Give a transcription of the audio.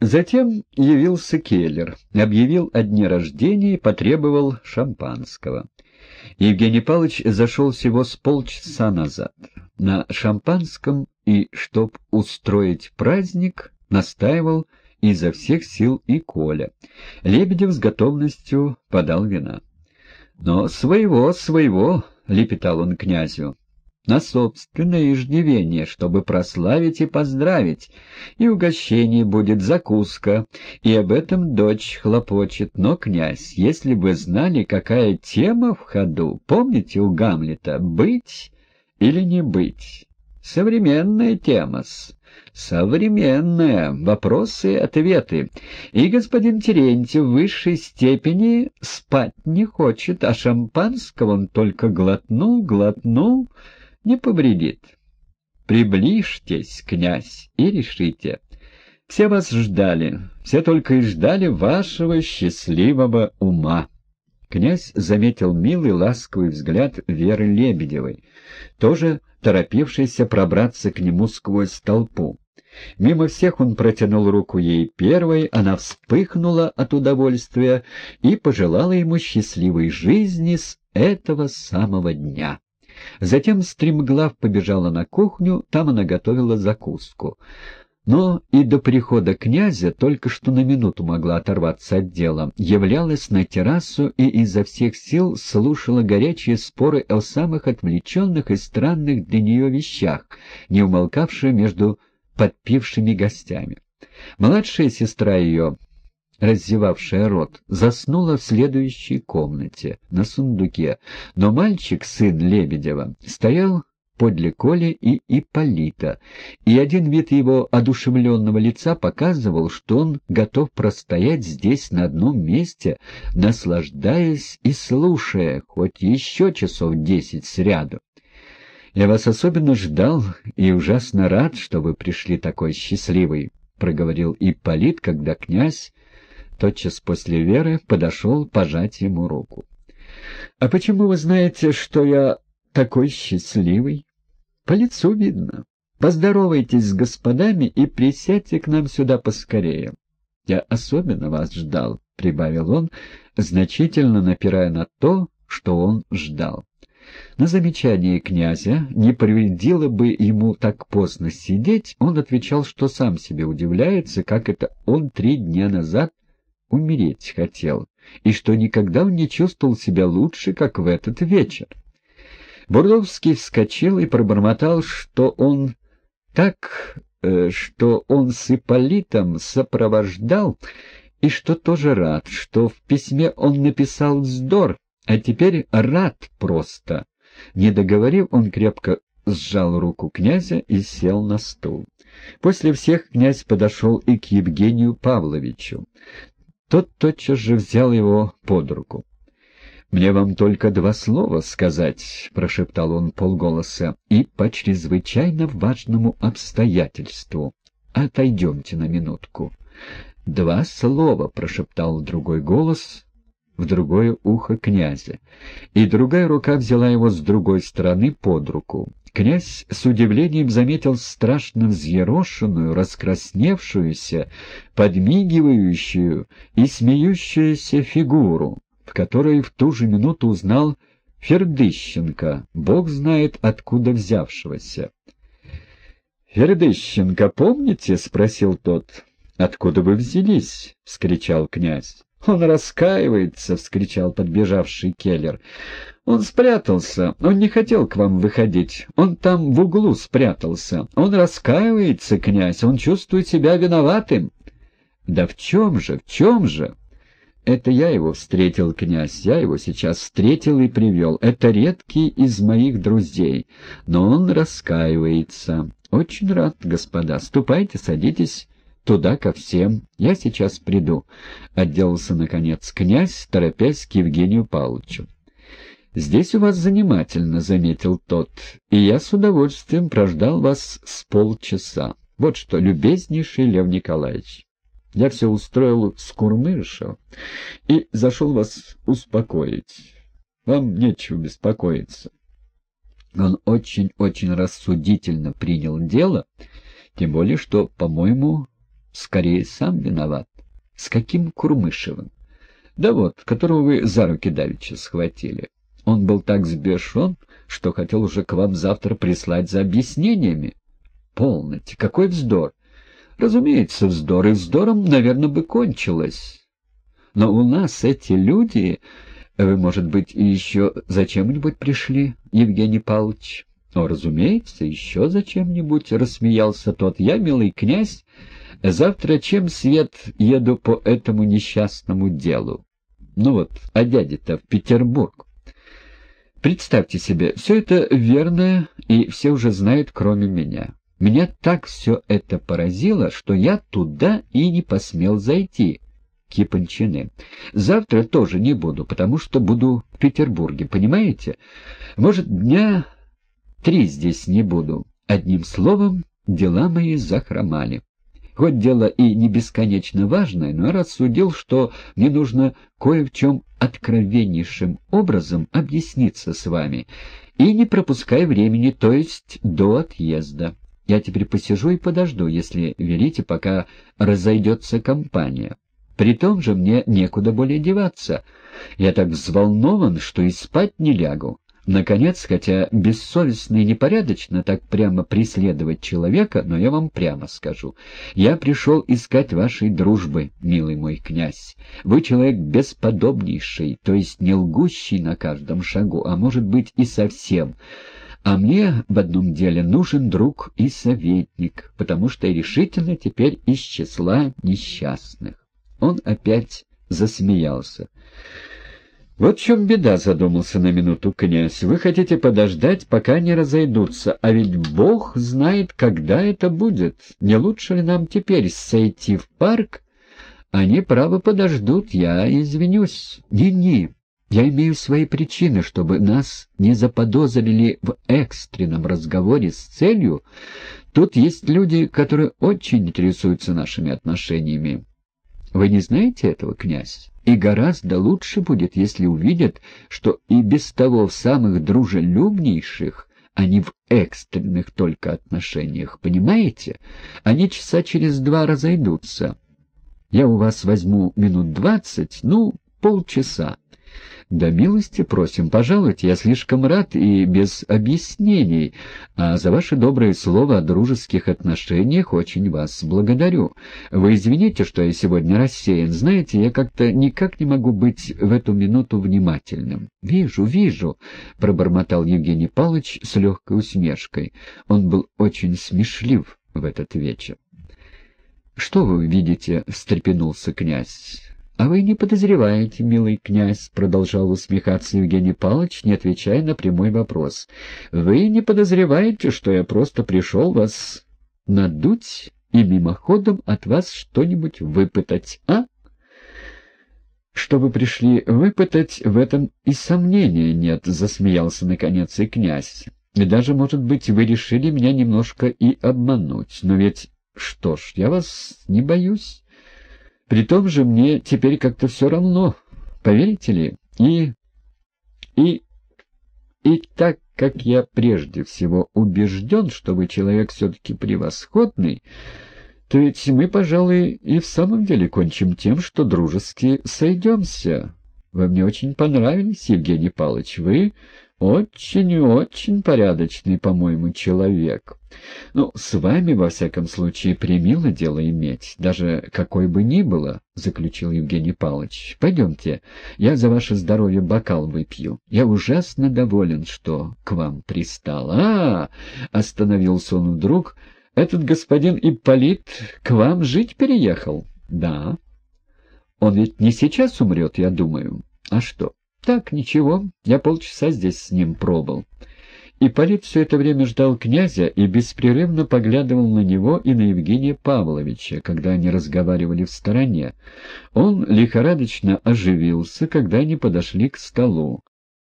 Затем явился Келлер, объявил о дне рождения и потребовал шампанского. Евгений Павлович зашел всего с полчаса назад. На шампанском и, чтоб устроить праздник, настаивал изо всех сил и Коля. Лебедев с готовностью подал вина. «Но своего, своего!» — лепетал он князю на собственное иждивение, чтобы прославить и поздравить. И угощение будет закуска, и об этом дочь хлопочет. Но, князь, если бы знали, какая тема в ходу, помните у Гамлета «быть или не быть»? Современная тема-с. Современная. Вопросы и ответы. И господин Терентьев в высшей степени спать не хочет, а шампанского он только глотнул, глотнул не повредит. Приближьтесь, князь, и решите. Все вас ждали, все только и ждали вашего счастливого ума. Князь заметил милый ласковый взгляд Веры Лебедевой, тоже торопившейся пробраться к нему сквозь толпу. Мимо всех он протянул руку ей первой, она вспыхнула от удовольствия и пожелала ему счастливой жизни с этого самого дня. Затем стремглав побежала на кухню, там она готовила закуску. Но и до прихода князя только что на минуту могла оторваться от дела, являлась на террасу и изо всех сил слушала горячие споры о самых отвлеченных и странных для нее вещах, не умолкавшие между подпившими гостями. Младшая сестра ее, раззевавшая рот, заснула в следующей комнате, на сундуке, но мальчик, сын Лебедева, стоял подле Коли и Ипполита, и один вид его одушевленного лица показывал, что он готов простоять здесь на одном месте, наслаждаясь и слушая, хоть еще часов десять сряду. «Я вас особенно ждал и ужасно рад, что вы пришли такой счастливый», — проговорил Ипполит, когда князь тотчас после Веры подошел пожать ему руку. — А почему вы знаете, что я такой счастливый? — По лицу видно. Поздоровайтесь с господами и присядьте к нам сюда поскорее. Я особенно вас ждал, — прибавил он, значительно напирая на то, что он ждал. На замечание князя, не приведило бы ему так поздно сидеть, он отвечал, что сам себе удивляется, как это он три дня назад умереть хотел, и что никогда он не чувствовал себя лучше, как в этот вечер. Бурдовский вскочил и пробормотал, что он так, э, что он с Ипполитом сопровождал, и что тоже рад, что в письме он написал вздор, а теперь рад просто. Не договорив, он крепко сжал руку князя и сел на стул. После всех князь подошел и к Евгению Павловичу. Тот тотчас же взял его под руку. «Мне вам только два слова сказать», — прошептал он полголоса, — «и по чрезвычайно важному обстоятельству. Отойдемте на минутку». «Два слова», — прошептал другой голос в другое ухо князя, и другая рука взяла его с другой стороны под руку. Князь с удивлением заметил страшно взъерошенную, раскрасневшуюся, подмигивающую и смеющуюся фигуру, в которой в ту же минуту узнал Фердыщенко, бог знает откуда взявшегося. «Фердыщенко, помните?» — спросил тот. «Откуда вы взялись?» — вскричал князь. «Он раскаивается!» — вскричал подбежавший Келлер. «Он спрятался. Он не хотел к вам выходить. Он там в углу спрятался. Он раскаивается, князь. Он чувствует себя виноватым». «Да в чем же, в чем же?» «Это я его встретил, князь. Я его сейчас встретил и привел. Это редкий из моих друзей. Но он раскаивается. Очень рад, господа. Ступайте, садитесь» туда ко всем. Я сейчас приду», — отделался, наконец, князь, торопясь к Евгению Павловичу. «Здесь у вас занимательно», — заметил тот, — «и я с удовольствием прождал вас с полчаса. Вот что, любезнейший Лев Николаевич, я все устроил с Курмышев и зашел вас успокоить. Вам нечего беспокоиться». Он очень-очень рассудительно принял дело, тем более что, по-моему, Скорее, сам виноват. С каким Курмышевым? Да вот, которого вы за руки давеча схватили. Он был так сбешен, что хотел уже к вам завтра прислать за объяснениями. Полноте, какой вздор! Разумеется, вздор, и вздором, наверное, бы кончилось. Но у нас эти люди... Вы, может быть, еще зачем-нибудь пришли, Евгений Павлович? О, разумеется, еще зачем-нибудь, — рассмеялся тот. Я, милый князь, завтра чем свет еду по этому несчастному делу? Ну вот, а дядя-то в Петербург. Представьте себе, все это верно, и все уже знают, кроме меня. Меня так все это поразило, что я туда и не посмел зайти. Кипанчины. Завтра тоже не буду, потому что буду в Петербурге, понимаете? Может, дня три здесь не буду. Одним словом, дела мои захромали. Хоть дело и не бесконечно важное, но я рассудил, что мне нужно кое в чем откровеннейшим образом объясниться с вами, и не пропускай времени, то есть до отъезда. Я теперь посижу и подожду, если велите, пока разойдется компания. При том же мне некуда более деваться. Я так взволнован, что и спать не лягу. Наконец, хотя бессовестно и непорядочно так прямо преследовать человека, но я вам прямо скажу. Я пришел искать вашей дружбы, милый мой князь. Вы человек бесподобнейший, то есть не лгущий на каждом шагу, а может быть и совсем. А мне в одном деле нужен друг и советник, потому что я решительно теперь из числа несчастных. Он опять засмеялся. «Вот в чем беда», — задумался на минуту князь. «Вы хотите подождать, пока не разойдутся, а ведь Бог знает, когда это будет. Не лучше ли нам теперь сойти в парк? Они, право, подождут, я извинюсь. Не-не, я имею свои причины, чтобы нас не заподозрили в экстренном разговоре с целью. Тут есть люди, которые очень интересуются нашими отношениями. Вы не знаете этого, князь? И гораздо лучше будет, если увидят, что и без того в самых дружелюбнейших, а не в экстренных только отношениях, понимаете? Они часа через два разойдутся. Я у вас возьму минут двадцать, ну, полчаса. «Да милости просим, пожалуйте, я слишком рад и без объяснений, а за ваше доброе слово о дружеских отношениях очень вас благодарю. Вы извините, что я сегодня рассеян, знаете, я как-то никак не могу быть в эту минуту внимательным». «Вижу, вижу», — пробормотал Евгений Павлович с легкой усмешкой. Он был очень смешлив в этот вечер. «Что вы видите?» — встрепенулся князь. «А вы не подозреваете, милый князь», — продолжал усмехаться Евгений Павлович, не отвечая на прямой вопрос. «Вы не подозреваете, что я просто пришел вас надуть и мимоходом от вас что-нибудь выпытать, а?» «Что вы пришли выпытать, в этом и сомнения нет», — засмеялся наконец и князь. «И даже, может быть, вы решили меня немножко и обмануть. Но ведь, что ж, я вас не боюсь». При том же мне теперь как-то все равно, поверите ли? И... и... и так как я прежде всего убежден, что вы человек все-таки превосходный, то ведь мы, пожалуй, и в самом деле кончим тем, что дружески сойдемся. Вы мне очень понравились, Евгений Павлович. Вы очень и очень порядочный, по-моему, человек. Ну, с вами, во всяком случае, примило дело иметь, даже какой бы ни было, — заключил Евгений Павлович. Пойдемте, я за ваше здоровье бокал выпью. Я ужасно доволен, что к вам пристал. А, — остановился он вдруг, — этот господин Ипполит к вам жить переехал? Да. Он ведь не сейчас умрет, я думаю. А что? Так, ничего, я полчаса здесь с ним пробыл. Ипполит все это время ждал князя и беспрерывно поглядывал на него и на Евгения Павловича, когда они разговаривали в стороне. Он лихорадочно оживился, когда они подошли к столу.